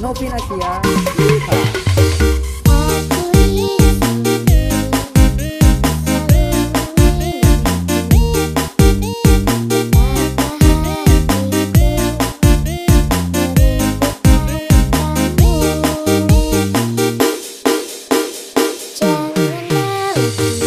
Novinasia. Yeehaw. Novinasia.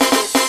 Like this.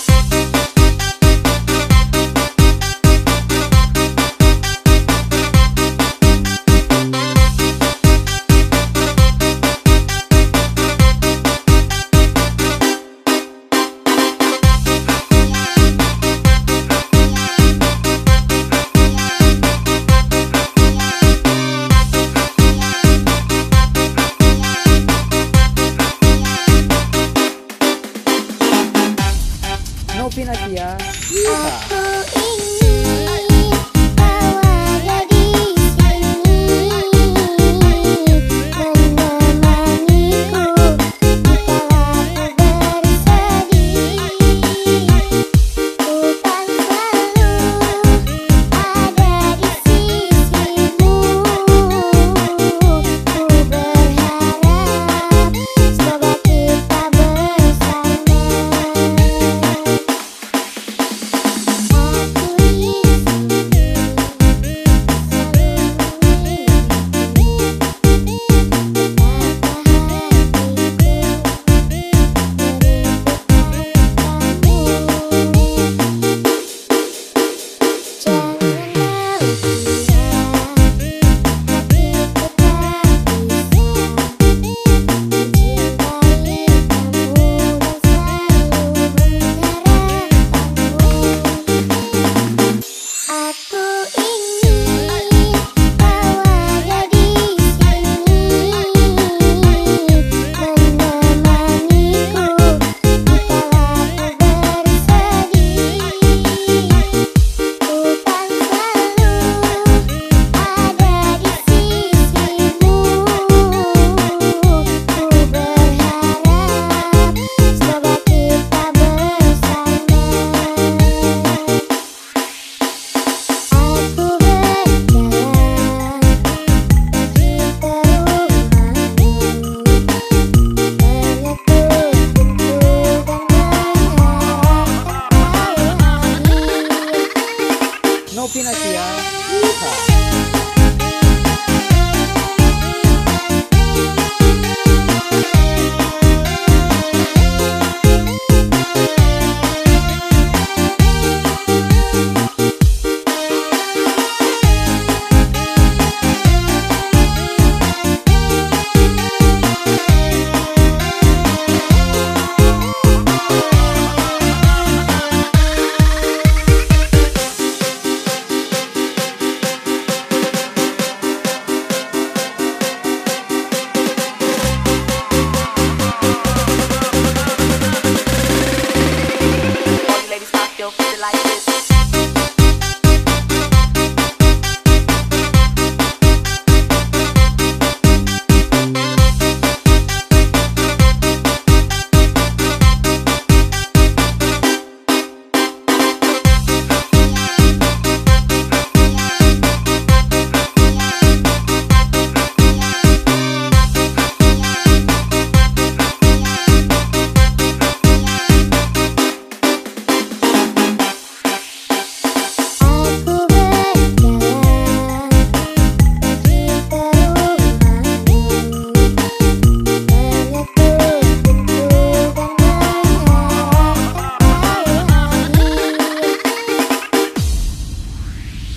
opina aqui. Ah.